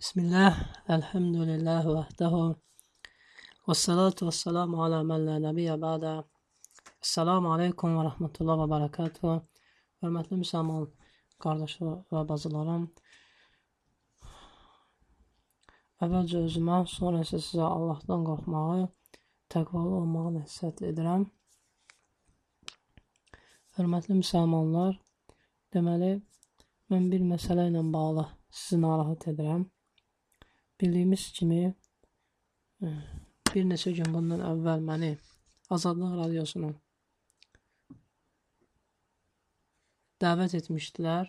Bismillah, elhamdülillah vəhdahu və salatu və salamu alə mən lə nəbiyyə bədə Esselamu aleykum və rəhmətullah və bərəkatuhu Hörmətli müsəlman qardaşı və bacılarım Əvvəlcə özümə, sonra isə sizə Allahdan qorxmağı, təqvalı olmağı nəsiyyət edirəm. Hörmətli müsəlmanlar, deməli, mən bir məsələ ilə bağlı sizi narahat edirəm. Bildiyimiz kimi e, bir neçə gün bundan əvvəl məni Azadlıq Radiosuna dəvət etmişdilər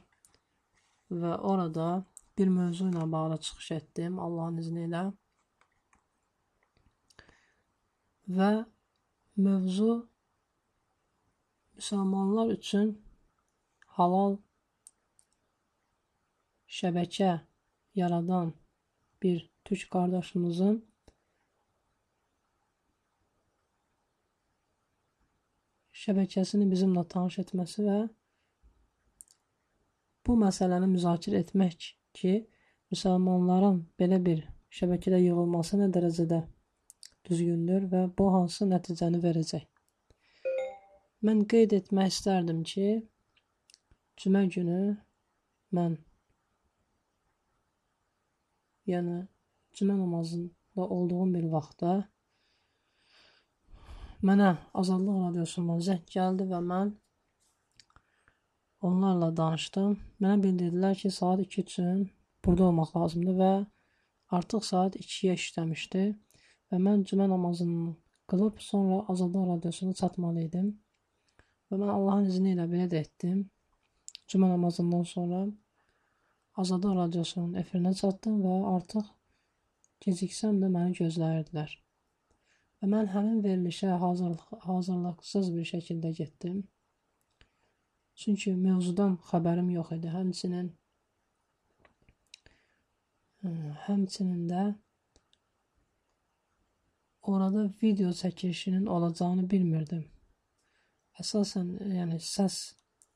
və orada bir mövzu ilə bağlı çıxış etdim Allahın izni ilə. Və mövzu müsəlmanlar üçün halal şəbəkə yaradan bir Türk qardaşımızın şəbəkəsini bizimlə tanış etməsi və bu məsələni müzakirə etmək ki, müsəlmanların belə bir şəbəkədə yığılması nə dərəcədə düzgündür və bu hansı nəticəni verəcək. Mən qeyd etmək istərdim ki, cümə günü mən yəni cümə namazında olduğum bir vaxtda mənə Azadlıq radiosundan zəng gəldi və mən onlarla danışdım. Mənə bildirdilər ki, saat 2 üçün burada olmaq lazımdır və artıq saat 2-yə işləmişdi və mən cümə namazını qılıb sonra Azadlıq radiosuna çatmalı idim. Və mən Allahın izni ilə belə də etdim. Cümə namazından sonra Azadlıq radiosunun efirinə çatdım və artıq geciksəm də məni gözləyirdilər. Və mən həmin verilişə hazırlıq, hazırlıqsız bir şəkildə getdim. Çünki mövzudan xəbərim yox idi. Həmçinin həmçinin də orada video çəkilişinin olacağını bilmirdim. Əsasən, yəni səs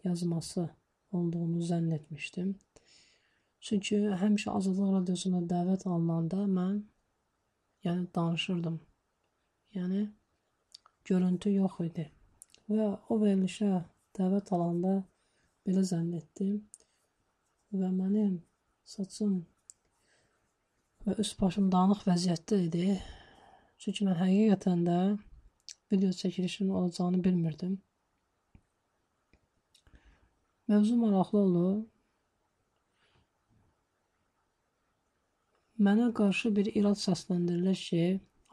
yazması olduğunu zənn etmişdim. Çünki həmişə Azadlıq radiosuna dəvət alınanda mən yəni danışırdım. Yəni görüntü yox idi. Və o verilişə dəvət alanda belə zənn etdim və mənim saçım və üst başım dağınıq vəziyyətdə idi. Çünki mən həqiqətən də video çəkilişinin olacağını bilmirdim. Mövzu maraqlı oldu. Mənə qarşı bir irad səsləndirilir ki,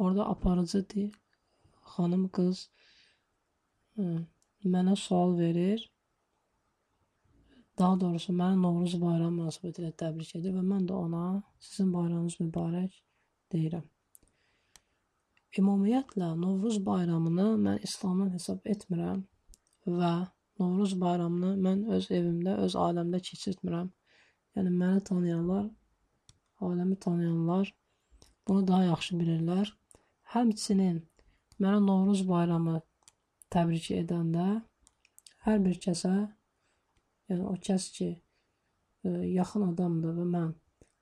orada aparıcıdır, xanım qız ə, mənə sual verir. Daha doğrusu məni Novruz bayramı münasibətilə təbrik edir və mən də ona sizin bayramınız mübarək deyirəm. Ümumiyyətlə Novruz bayramını mən İslamdan hesab etmirəm və Novruz bayramını mən öz evimdə, öz ailəmdə keçirtmirəm. Yəni məni tanıyanlar aləmi tanıyanlar bunu daha yaxşı bilirlər. Həmçinin mənə Novruz bayramı təbrik edəndə hər bir kəsə, yəni o kəs ki, ə, e, yaxın adamdır və mən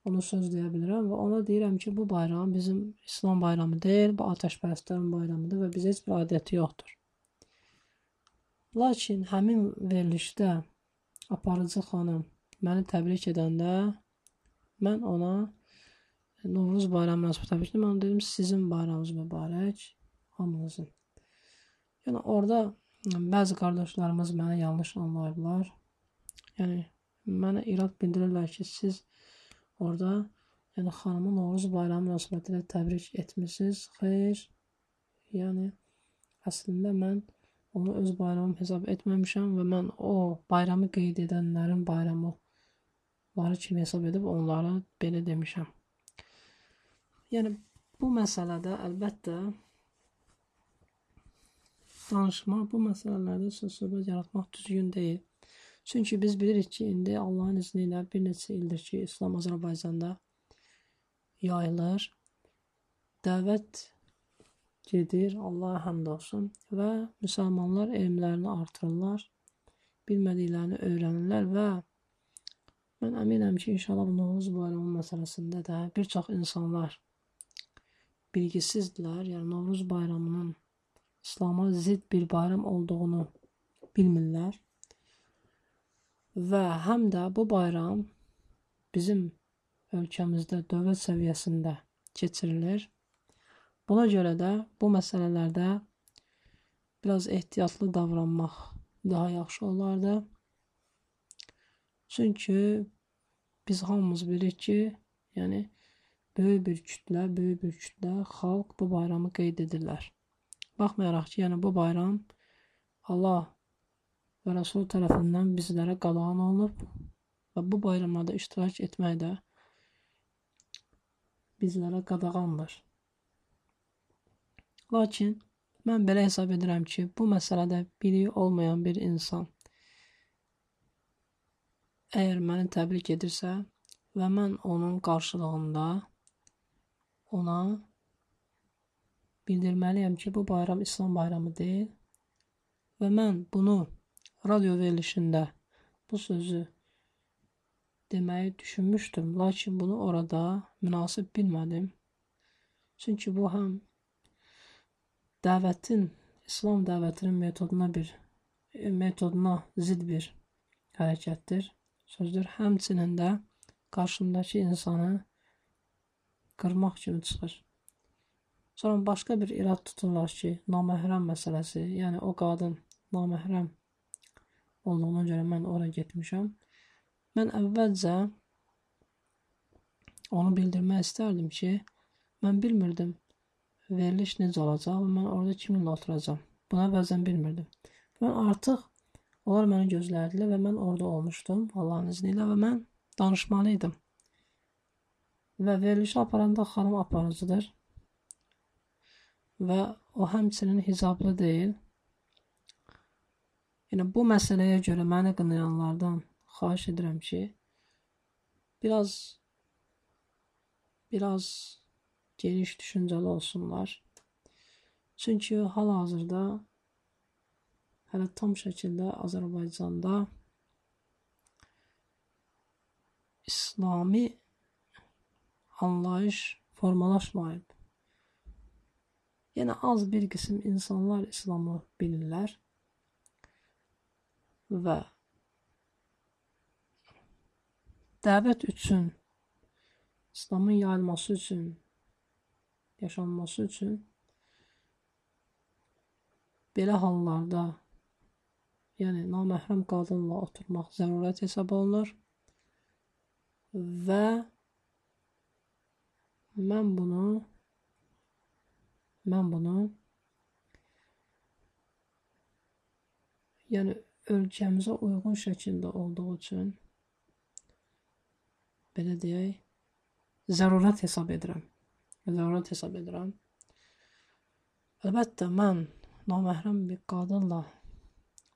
onu söz deyə bilirəm və ona deyirəm ki, bu bayram bizim İslam bayramı deyil, bu atəşpərəstlərin bayramıdır və bizə heç bir adəti yoxdur. Lakin həmin verilişdə aparıcı xanım məni təbrik edəndə Mən ona Novruz bayramı münasibət etmişdim. Mən dedim sizin bayramınız mübarək, hamınızın. Yəni orada bəzi qardaşlarımız məni yanlış anlayıblar. Yəni mənə irad bildirirlər ki, siz orada yəni xanımın Novruz bayramı münasibətilə təbrik etmisiniz. Xeyr. Yəni əslində mən onu öz bayramım hesab etməmişəm və mən o bayramı qeyd edənlərin bayramı ları kimi hesab edib onlara belə demişəm. Yəni bu məsələdə əlbəttə danışmaq, bu məsələlərdə söz-söhbət yaratmaq düzgün deyil. Çünki biz bilirik ki, indi Allahın izni ilə bir neçə ildir ki, İslam Azərbaycanda yayılır. Dəvət gedir, Allaha həmd olsun və müsəlmanlar elmlərini artırırlar, bilmədiklərini öyrənirlər və Mən əminəm ki, inşallah bu Novruz bayramı məsələsində də bir çox insanlar bilgisizdirlər. Yəni Novruz bayramının İslam'a zidd bir bayram olduğunu bilmirlər. Və həm də bu bayram bizim ölkəmizdə dövlət səviyyəsində keçirilir. Buna görə də bu məsələlərdə biraz ehtiyatlı davranmaq daha yaxşı olardı. Çünki biz hamımız bilirik ki, yəni böyük bir kütlə, böyük bir kütlə xalq bu bayramı qeyd edirlər. Baxmayaraq ki, yəni bu bayram Allah və Rəsul tərəfindən bizlərə qadağan olunub və bu bayramlarda iştirak etmək də bizlərə qadağandır. Lakin mən belə hesab edirəm ki, bu məsələdə biliyi olmayan bir insan Əgər məni təbrik edirsə və mən onun qarşılığında ona bildirməliyəm ki, bu bayram İslam bayramı deyil və mən bunu radio verilişində bu sözü deməyi düşünmüşdüm, lakin bunu orada münasib bilmədim. Çünki bu həm dəvətin, İslam dəvətinin metoduna bir metoduna zidd bir hərəkətdir sözdür. Həmçinin də qarşımdakı insanı qırmaq kimi çıxır. Sonra başqa bir irad tuturlar ki, naməhrəm məsələsi, yəni o qadın naməhrəm olduğuna görə mən ora getmişəm. Mən əvvəlcə onu bildirmək istərdim ki, mən bilmirdim veriliş necə olacaq və mən orada kiminlə oturacam. Buna bəzən bilmirdim. Mən artıq Onlar məni gözlərdilər və mən orada olmuşdum Allahın izni ilə və mən danışmalı idim. Və verilişi aparanda xanım aparıcıdır. Və o həmçinin hicablı deyil. Yəni bu məsələyə görə məni qınayanlardan xahiş edirəm ki, biraz biraz geniş düşüncəli olsunlar. Çünki hal-hazırda hələ tam şəkildə Azərbaycanda İslami anlayış formalaşmayıb. Yəni az bir qism insanlar İslamı bilirlər və dəvət üçün, İslamın yayılması üçün, yaşanması üçün belə hallarda yəni naməhrəm qadınla oturmaq zərurət hesab olunur və mən bunu mən bunu yəni ölkəmizə uyğun şəkildə olduğu üçün belə deyək, zərurət hesab edirəm. Zərurət hesab edirəm. Əlbəttə mən naməhrəm bir qadınla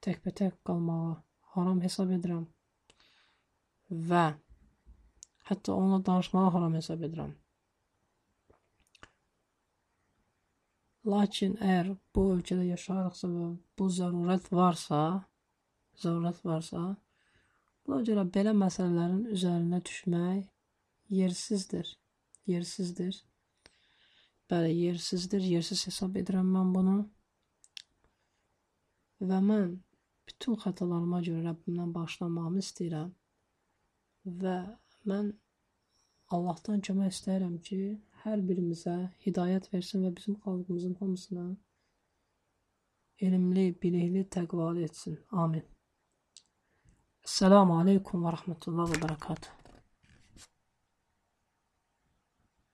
təkbətək qalmağı haram hesab edirəm və hətta onunla danışmağı haram hesab edirəm. Lakin əgər bu ölkədə yaşayırıqsa və bu zərurət varsa, zərurət varsa, buna görə belə məsələlərin üzərinə düşmək yersizdir. Yersizdir. Bəli, yersizdir. Yersiz hesab edirəm mən bunu. Və mən bütün xətalarıma görə Rəbbimdən bağışlanmağımı istəyirəm və mən Allahdan kömək istəyirəm ki, hər birimizə hidayət versin və bizim xalqımızın hamısına elmli, bilikli, təqvalı etsin. Amin. Esselamu aleykum və rəhmətullah və bərəkatuhu.